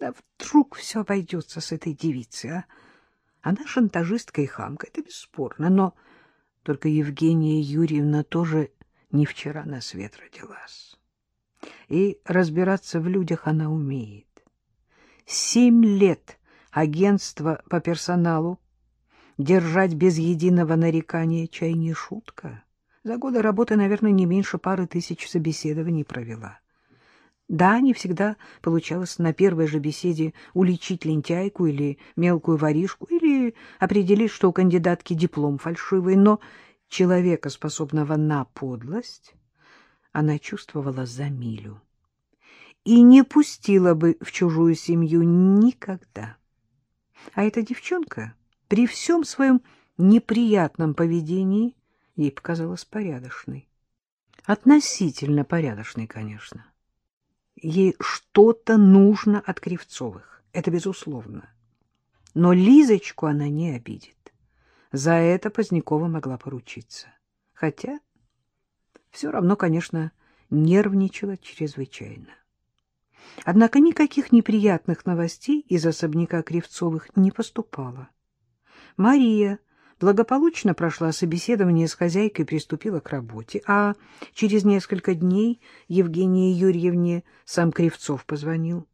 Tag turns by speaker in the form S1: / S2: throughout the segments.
S1: Да вдруг все обойдется с этой девицей, а? Она шантажистка и хамка, это бесспорно, но только Евгения Юрьевна тоже не вчера на свет родилась. И разбираться в людях она умеет. Семь лет агентство по персоналу держать без единого нарекания чай не шутка. За годы работы, наверное, не меньше пары тысяч собеседований провела. Да, не всегда получалось на первой же беседе уличить лентяйку или мелкую воришку, или определить, что у кандидатки диплом фальшивый, но человека, способного на подлость, она чувствовала за милю и не пустила бы в чужую семью никогда. А эта девчонка при всем своем неприятном поведении ей показалась порядочной. Относительно порядочной, конечно. Ей что-то нужно от Кривцовых, это безусловно. Но Лизочку она не обидит. За это Позднякова могла поручиться. Хотя все равно, конечно, нервничала чрезвычайно. Однако никаких неприятных новостей из особняка Кривцовых не поступало. Мария благополучно прошла собеседование с хозяйкой и приступила к работе, а через несколько дней Евгении Юрьевне сам Кривцов позвонил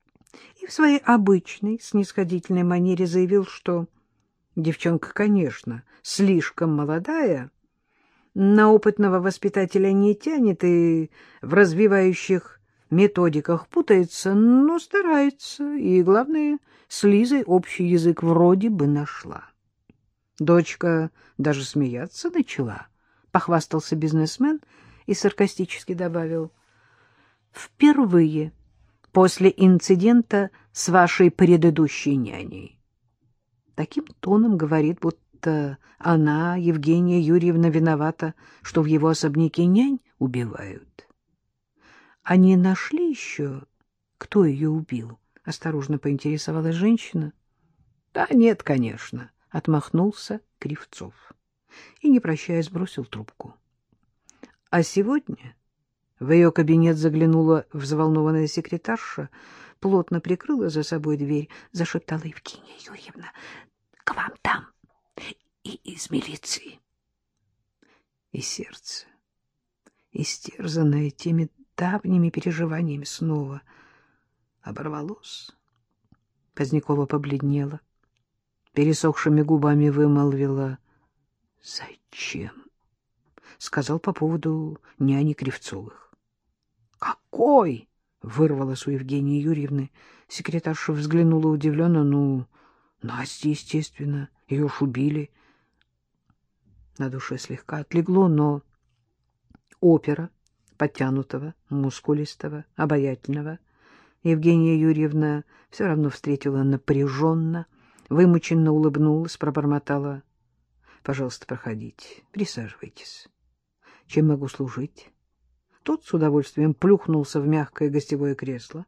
S1: и в своей обычной снисходительной манере заявил, что девчонка, конечно, слишком молодая, на опытного воспитателя не тянет и в развивающих методиках путается, но старается, и, главное, с Лизой общий язык вроде бы нашла. Дочка даже смеяться начала, — похвастался бизнесмен и саркастически добавил. — Впервые после инцидента с вашей предыдущей няней. Таким тоном говорит, будто она, Евгения Юрьевна, виновата, что в его особняке нянь убивают. — Они нашли еще, кто ее убил? — осторожно поинтересовалась женщина. — Да нет, конечно. —— отмахнулся Кривцов и, не прощаясь, бросил трубку. А сегодня в ее кабинет заглянула взволнованная секретарша, плотно прикрыла за собой дверь, зашептала Евгения Юрьевна. — К вам там и из милиции. И сердце, истерзанное теми давними переживаниями, снова оборвалось. Позднякова побледнела пересохшими губами вымолвила «Зачем?» — сказал по поводу няни Кривцовых. «Какой?» — вырвалась у Евгении Юрьевны. Секретарша взглянула удивленно. «Ну, Настя, естественно, ее уж убили». На душе слегка отлегло, но опера подтянутого, мускулистого, обаятельного Евгения Юрьевна все равно встретила напряженно, вымученно улыбнулась, пробормотала. — Пожалуйста, проходите, присаживайтесь. Чем могу служить? Тот с удовольствием плюхнулся в мягкое гостевое кресло,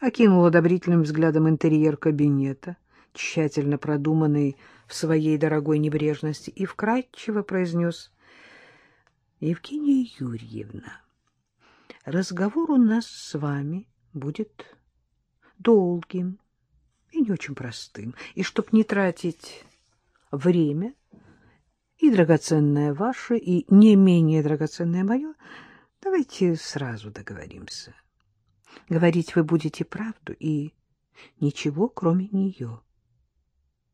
S1: окинул одобрительным взглядом интерьер кабинета, тщательно продуманный в своей дорогой небрежности, и вкратчиво произнес «Евгения Юрьевна, разговор у нас с вами будет долгим, и не очень простым. И чтоб не тратить время, и драгоценное ваше, и не менее драгоценное мое, давайте сразу договоримся. Говорить вы будете правду и ничего, кроме нее.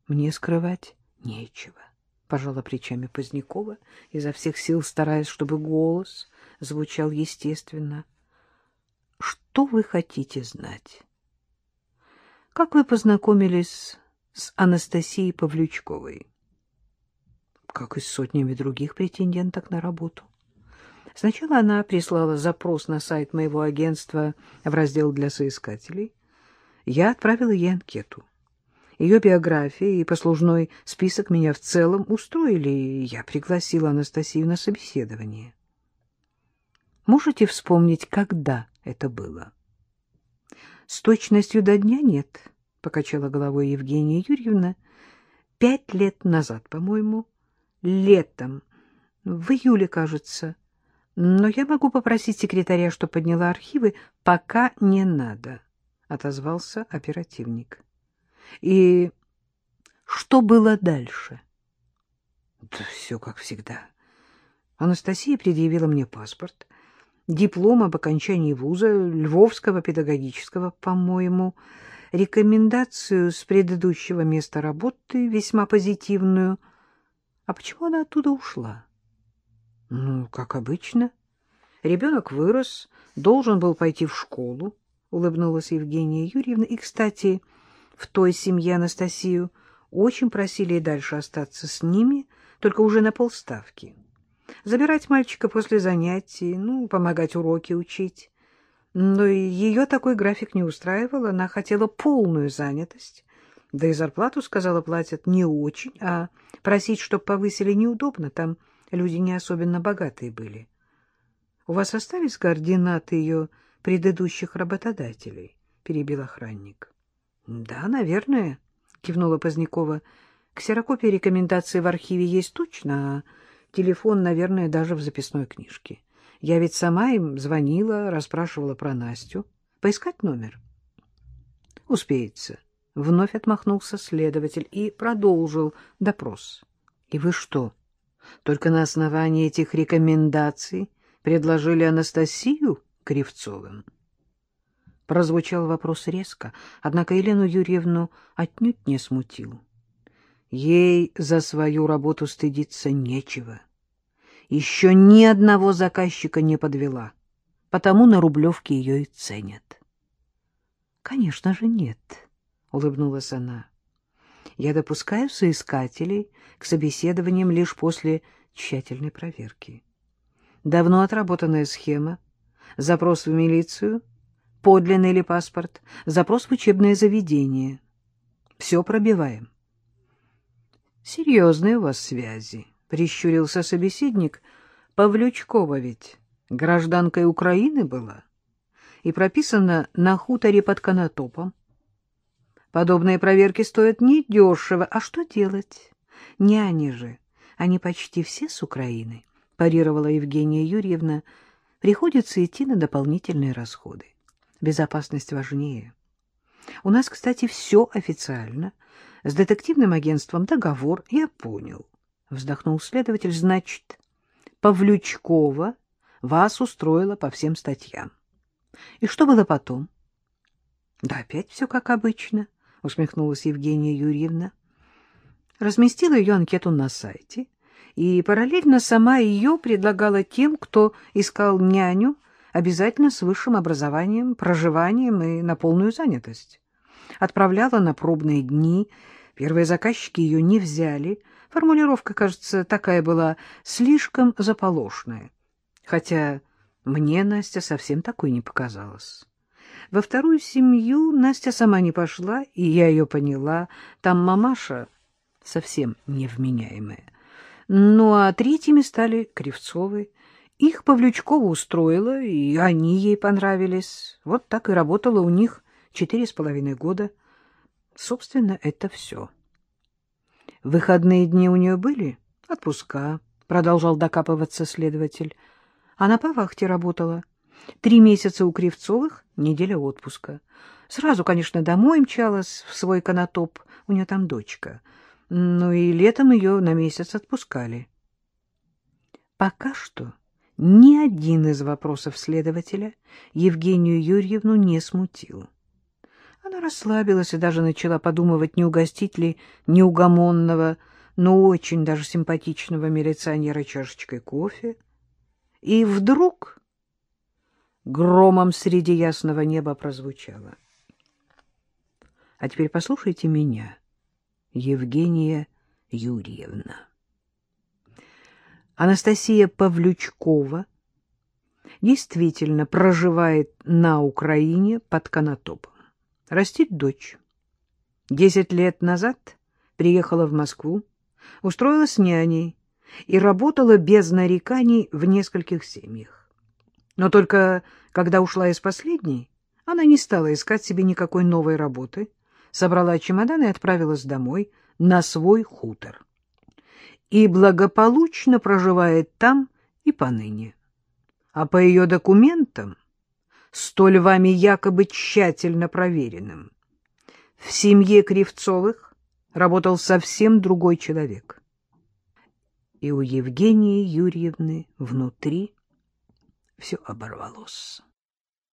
S1: Мне скрывать нечего, — пожала плечами Позднякова, изо всех сил стараясь, чтобы голос звучал естественно. — Что вы хотите знать? Как вы познакомились с Анастасией Павлючковой? Как и с сотнями других претенденток на работу. Сначала она прислала запрос на сайт моего агентства в раздел для соискателей. Я отправила ей анкету. Ее биография и послужной список меня в целом устроили, и я пригласила Анастасию на собеседование. Можете вспомнить, когда это было? —— С точностью до дня нет, — покачала головой Евгения Юрьевна. — Пять лет назад, по-моему, летом, в июле, кажется. Но я могу попросить секретаря, что подняла архивы. Пока не надо, — отозвался оперативник. И что было дальше? Да все как всегда. Анастасия предъявила мне паспорт, диплом об окончании вуза, Львовского педагогического, по-моему, рекомендацию с предыдущего места работы, весьма позитивную. А почему она оттуда ушла? Ну, как обычно. Ребенок вырос, должен был пойти в школу, улыбнулась Евгения Юрьевна. И, кстати, в той семье Анастасию очень просили и дальше остаться с ними, только уже на полставки. Забирать мальчика после занятий, ну, помогать уроки учить. Но ее такой график не устраивал, она хотела полную занятость. Да и зарплату, сказала, платят не очень, а просить, чтоб повысили, неудобно, там люди не особенно богатые были. У вас остались координаты ее предыдущих работодателей? — перебил охранник. — Да, наверное, — кивнула Позднякова. — Ксерокопия рекомендаций в архиве есть точно, а телефон, наверное, даже в записной книжке. Я ведь сама им звонила, расспрашивала про Настю. Поискать номер? — Успеется. Вновь отмахнулся следователь и продолжил допрос. — И вы что, только на основании этих рекомендаций предложили Анастасию Кривцовым? Прозвучал вопрос резко, однако Елену Юрьевну отнюдь не смутил. Ей за свою работу стыдиться нечего. Еще ни одного заказчика не подвела, потому на Рублевке ее и ценят. — Конечно же нет, — улыбнулась она. — Я допускаю соискателей к собеседованиям лишь после тщательной проверки. Давно отработанная схема, запрос в милицию, подлинный ли паспорт, запрос в учебное заведение. Все пробиваем. — Серьезные у вас связи, — прищурился собеседник. — Павлючкова ведь гражданкой Украины была и прописана на хуторе под Конотопом. Подобные проверки стоят недешево. А что делать? Няни же, они почти все с Украины, — парировала Евгения Юрьевна. Приходится идти на дополнительные расходы. Безопасность важнее. У нас, кстати, все официально — с детективным агентством договор, я понял. Вздохнул следователь. Значит, Павлючкова вас устроила по всем статьям. И что было потом? Да опять все как обычно, усмехнулась Евгения Юрьевна. Разместила ее анкету на сайте и параллельно сама ее предлагала тем, кто искал няню, обязательно с высшим образованием, проживанием и на полную занятость. Отправляла на пробные дни, Первые заказчики ее не взяли. Формулировка, кажется, такая была слишком заполошная. Хотя мне Настя совсем такой не показалась. Во вторую семью Настя сама не пошла, и я ее поняла. Там мамаша совсем невменяемая. Ну, а третьими стали Кривцовы. Их Павлючкова устроила, и они ей понравились. Вот так и работала у них четыре с половиной года — Собственно, это все. Выходные дни у нее были? Отпуска, продолжал докапываться следователь. Она по вахте работала. Три месяца у Кривцовых, неделя отпуска. Сразу, конечно, домой мчалась в свой конотоп, у нее там дочка. Ну и летом ее на месяц отпускали. Пока что ни один из вопросов следователя Евгению Юрьевну не смутил. Она расслабилась и даже начала подумывать, не угостить ли неугомонного, но очень даже симпатичного милиционера чашечкой кофе. И вдруг громом среди ясного неба прозвучало. А теперь послушайте меня, Евгения Юрьевна. Анастасия Павлючкова действительно проживает на Украине под Конотопом растит дочь. Десять лет назад приехала в Москву, устроилась няней и работала без нареканий в нескольких семьях. Но только когда ушла из последней, она не стала искать себе никакой новой работы, собрала чемодан и отправилась домой на свой хутор. И благополучно проживает там и поныне. А по ее документам столь вами якобы тщательно проверенным. В семье Кривцовых работал совсем другой человек. И у Евгении Юрьевны внутри все оборвалось.